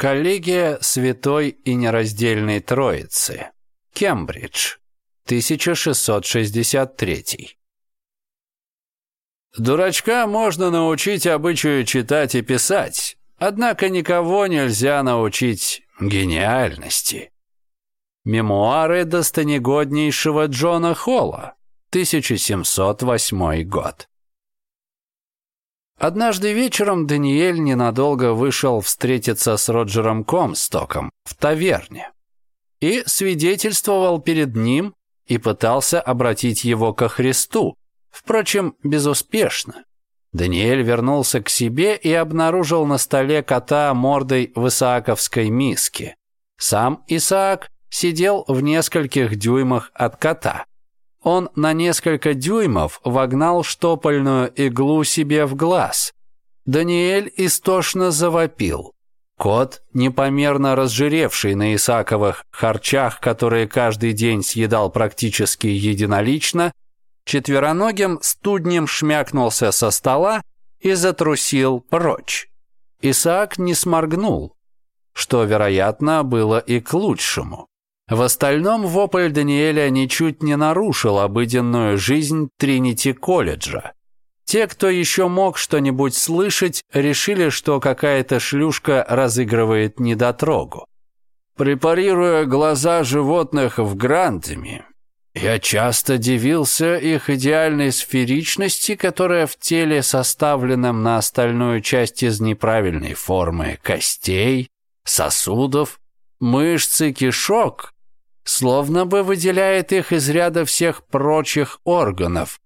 Коллегия Святой и Нераздельной Троицы. Кембридж. 1663. Дурачка можно научить обычаю читать и писать, однако никого нельзя научить гениальности. Мемуары достонегоднейшего Джона Холла, 1708 год. Однажды вечером Даниэль ненадолго вышел встретиться с Роджером Комстоком в таверне и свидетельствовал перед ним и пытался обратить его ко Христу, впрочем, безуспешно. Даниэль вернулся к себе и обнаружил на столе кота мордой в исааковской миске. Сам Исаак сидел в нескольких дюймах от кота. Он на несколько дюймов вогнал штопольную иглу себе в глаз. Даниэль истошно завопил. Кот, непомерно разжиревший на Исаковых харчах, которые каждый день съедал практически единолично, четвероногим студнем шмякнулся со стола и затрусил прочь. Исаак не сморгнул, что, вероятно, было и к лучшему. В остальном вопль Даниэля ничуть не нарушил обыденную жизнь Тринити-колледжа. Те, кто еще мог что-нибудь слышать, решили, что какая-то шлюшка разыгрывает недотрогу. Препарируя глаза животных в грантами, я часто дивился их идеальной сферичности, которая в теле, составленном на остальную часть из неправильной формы костей, сосудов, мышц и кишок, словно бы выделяет их из ряда всех прочих органов,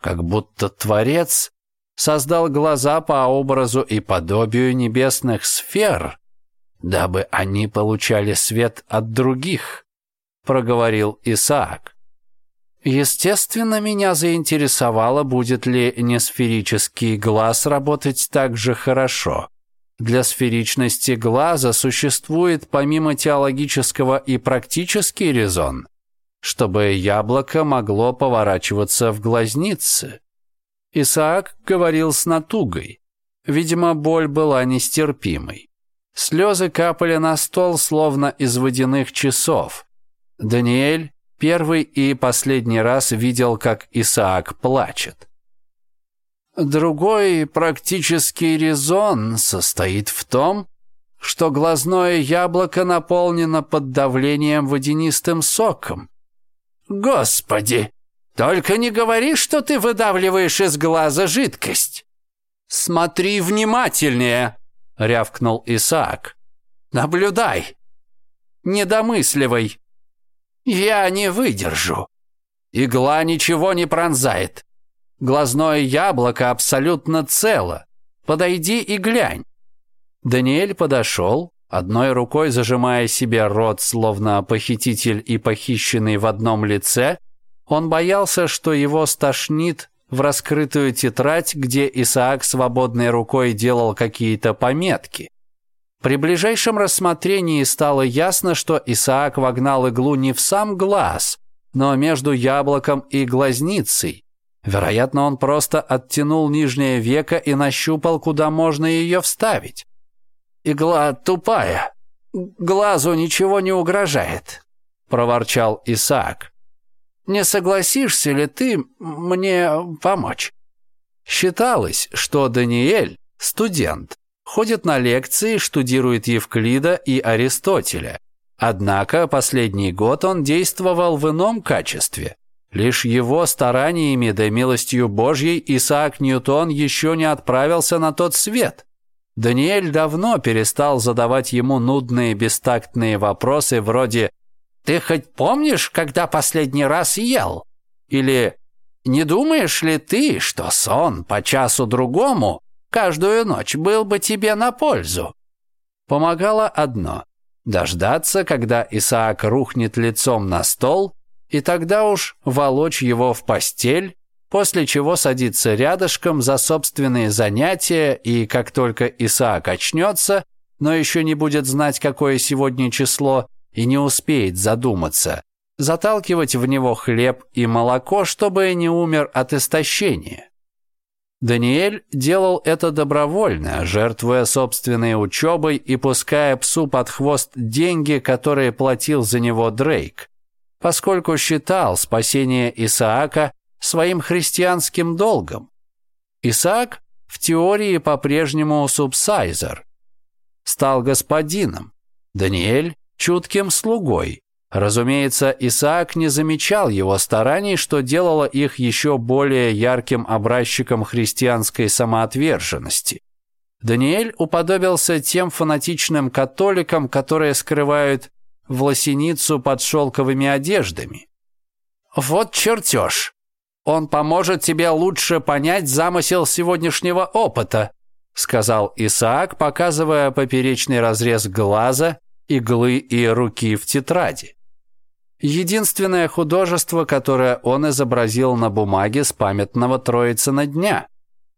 как будто Творец создал глаза по образу и подобию небесных сфер, дабы они получали свет от других, проговорил Исаак. Естественно, меня заинтересовало, будет ли несферический глаз работать так же хорошо, для сферичности глаза существует помимо теологического и практический резон, чтобы яблоко могло поворачиваться в глазнице. Исаак говорил с натугой. Видимо, боль была нестерпимой. Слезы капали на стол, словно из водяных часов. Даниэль первый и последний раз видел, как Исаак плачет. Другой практический резон состоит в том, что глазное яблоко наполнено под давлением водянистым соком. Господи, только не говори, что ты выдавливаешь из глаза жидкость. Смотри внимательнее, рявкнул Исаак. Наблюдай. Не домысливай. Я не выдержу. Игла ничего не пронзает. Глазное яблоко абсолютно цело. Подойди и глянь». Даниэль подошел, одной рукой зажимая себе рот, словно похититель и похищенный в одном лице, он боялся, что его стошнит в раскрытую тетрадь, где Исаак свободной рукой делал какие-то пометки. При ближайшем рассмотрении стало ясно, что Исаак вогнал иглу не в сам глаз, но между яблоком и глазницей, Вероятно, он просто оттянул нижнее веко и нащупал, куда можно ее вставить. «Игла тупая. Глазу ничего не угрожает», — проворчал Исаак. «Не согласишься ли ты мне помочь?» Считалось, что Даниэль — студент, ходит на лекции, штудирует Евклида и Аристотеля. Однако последний год он действовал в ином качестве. Лишь его стараниями да милостью Божьей Исаак Ньютон еще не отправился на тот свет. Даниэль давно перестал задавать ему нудные бестактные вопросы вроде «Ты хоть помнишь, когда последний раз ел?» или «Не думаешь ли ты, что сон по часу-другому каждую ночь был бы тебе на пользу?» Помогало одно – дождаться, когда Исаак рухнет лицом на стол и тогда уж волочь его в постель, после чего садиться рядышком за собственные занятия, и как только Исаак очнется, но еще не будет знать, какое сегодня число, и не успеет задуматься, заталкивать в него хлеб и молоко, чтобы не умер от истощения. Даниэль делал это добровольно, жертвуя собственной учебой и пуская псу под хвост деньги, которые платил за него Дрейк поскольку считал спасение Исаака своим христианским долгом. Исаак в теории по-прежнему субсайзер. Стал господином, Даниэль – чутким слугой. Разумеется, Исаак не замечал его стараний, что делало их еще более ярким образчиком христианской самоотверженности. Даниэль уподобился тем фанатичным католикам, которые скрывают в лосиницу под шелковыми одеждами. «Вот чертеж. Он поможет тебе лучше понять замысел сегодняшнего опыта», сказал Исаак, показывая поперечный разрез глаза, иглы и руки в тетради. Единственное художество, которое он изобразил на бумаге с памятного Троицына дня.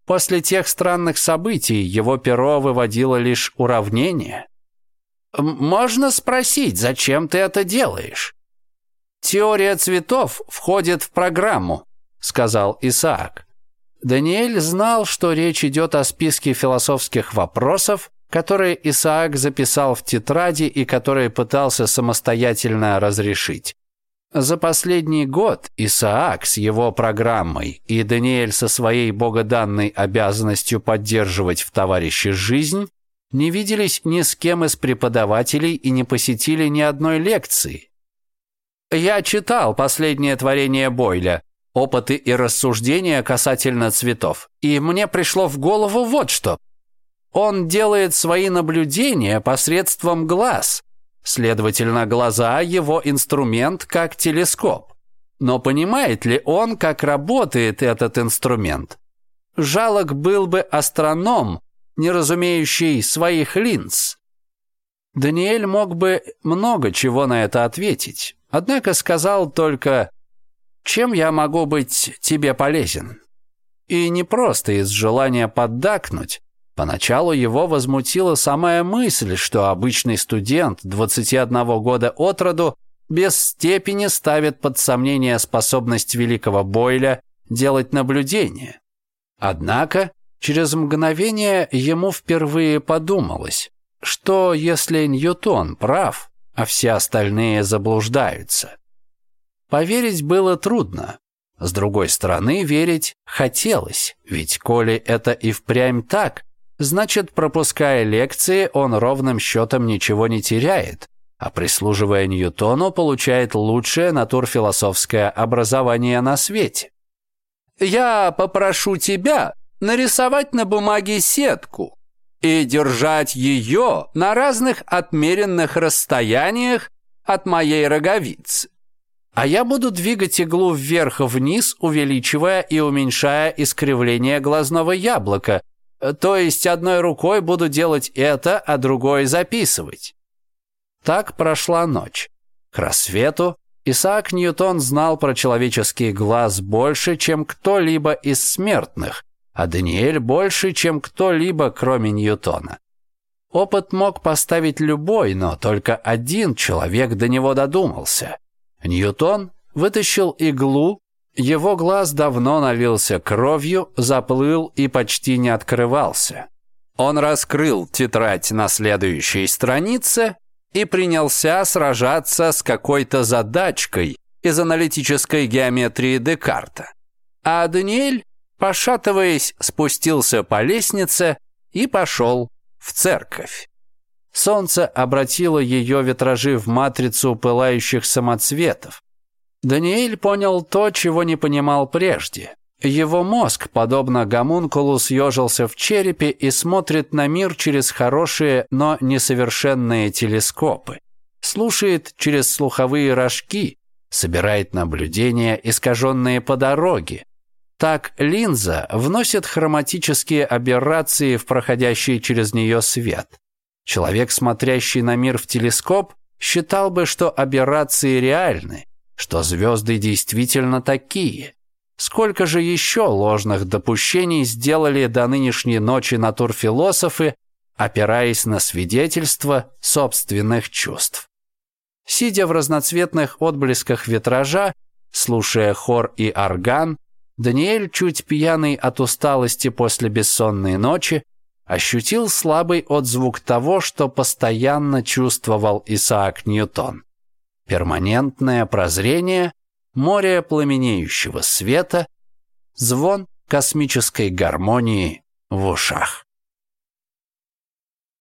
После тех странных событий его перо выводило лишь уравнение. Можно спросить, зачем ты это делаешь? Теория цветов входит в программу, сказал Исаак. Даниэль знал, что речь идет о списке философских вопросов, которые Исаак записал в тетради и которые пытался самостоятельно разрешить. За последний год Исаак с его программой и Даниэль со своей богоданной обязанностью поддерживать в товарище жизнь не виделись ни с кем из преподавателей и не посетили ни одной лекции. Я читал последнее творение Бойля, опыты и рассуждения касательно цветов, и мне пришло в голову вот что. Он делает свои наблюдения посредством глаз, следовательно, глаза – его инструмент как телескоп. Но понимает ли он, как работает этот инструмент? Жалок был бы астроном – не разумеющий своих линз. Даниэль мог бы много чего на это ответить, однако сказал только «Чем я могу быть тебе полезен?» И не просто из желания поддакнуть. Поначалу его возмутила самая мысль, что обычный студент 21 года от роду без степени ставит под сомнение способность великого Бойля делать наблюдения. Однако Через мгновение ему впервые подумалось, что если Ньютон прав, а все остальные заблуждаются. Поверить было трудно. С другой стороны, верить хотелось, ведь коли это и впрямь так, значит, пропуская лекции, он ровным счетом ничего не теряет, а прислуживая Ньютону, получает лучшее натурфилософское образование на свете. «Я попрошу тебя нарисовать на бумаге сетку и держать ее на разных отмеренных расстояниях от моей роговицы. А я буду двигать иглу вверх-вниз, увеличивая и уменьшая искривление глазного яблока. То есть одной рукой буду делать это, а другой записывать. Так прошла ночь. К рассвету Исаак Ньютон знал про человеческий глаз больше, чем кто-либо из смертных а Даниэль больше, чем кто-либо, кроме Ньютона. Опыт мог поставить любой, но только один человек до него додумался. Ньютон вытащил иглу, его глаз давно налился кровью, заплыл и почти не открывался. Он раскрыл тетрадь на следующей странице и принялся сражаться с какой-то задачкой из аналитической геометрии Декарта. А Даниэль пошатываясь, спустился по лестнице и пошел в церковь. Солнце обратило ее витражи в матрицу пылающих самоцветов. Даниэль понял то, чего не понимал прежде. Его мозг, подобно гомункулу, съежился в черепе и смотрит на мир через хорошие, но несовершенные телескопы. Слушает через слуховые рожки, собирает наблюдения, искаженные по дороге, так линза вносит хроматические аберрации в проходящий через нее свет. Человек, смотрящий на мир в телескоп, считал бы, что аберрации реальны, что звезды действительно такие. Сколько же еще ложных допущений сделали до нынешней ночи натурфилософы, опираясь на свидетельства собственных чувств. Сидя в разноцветных отблесках витража, слушая хор и орган, Даниэль, чуть пьяный от усталости после бессонной ночи, ощутил слабый отзвук того, что постоянно чувствовал Исаак Ньютон. Перманентное прозрение, море пламенеющего света, звон космической гармонии в ушах.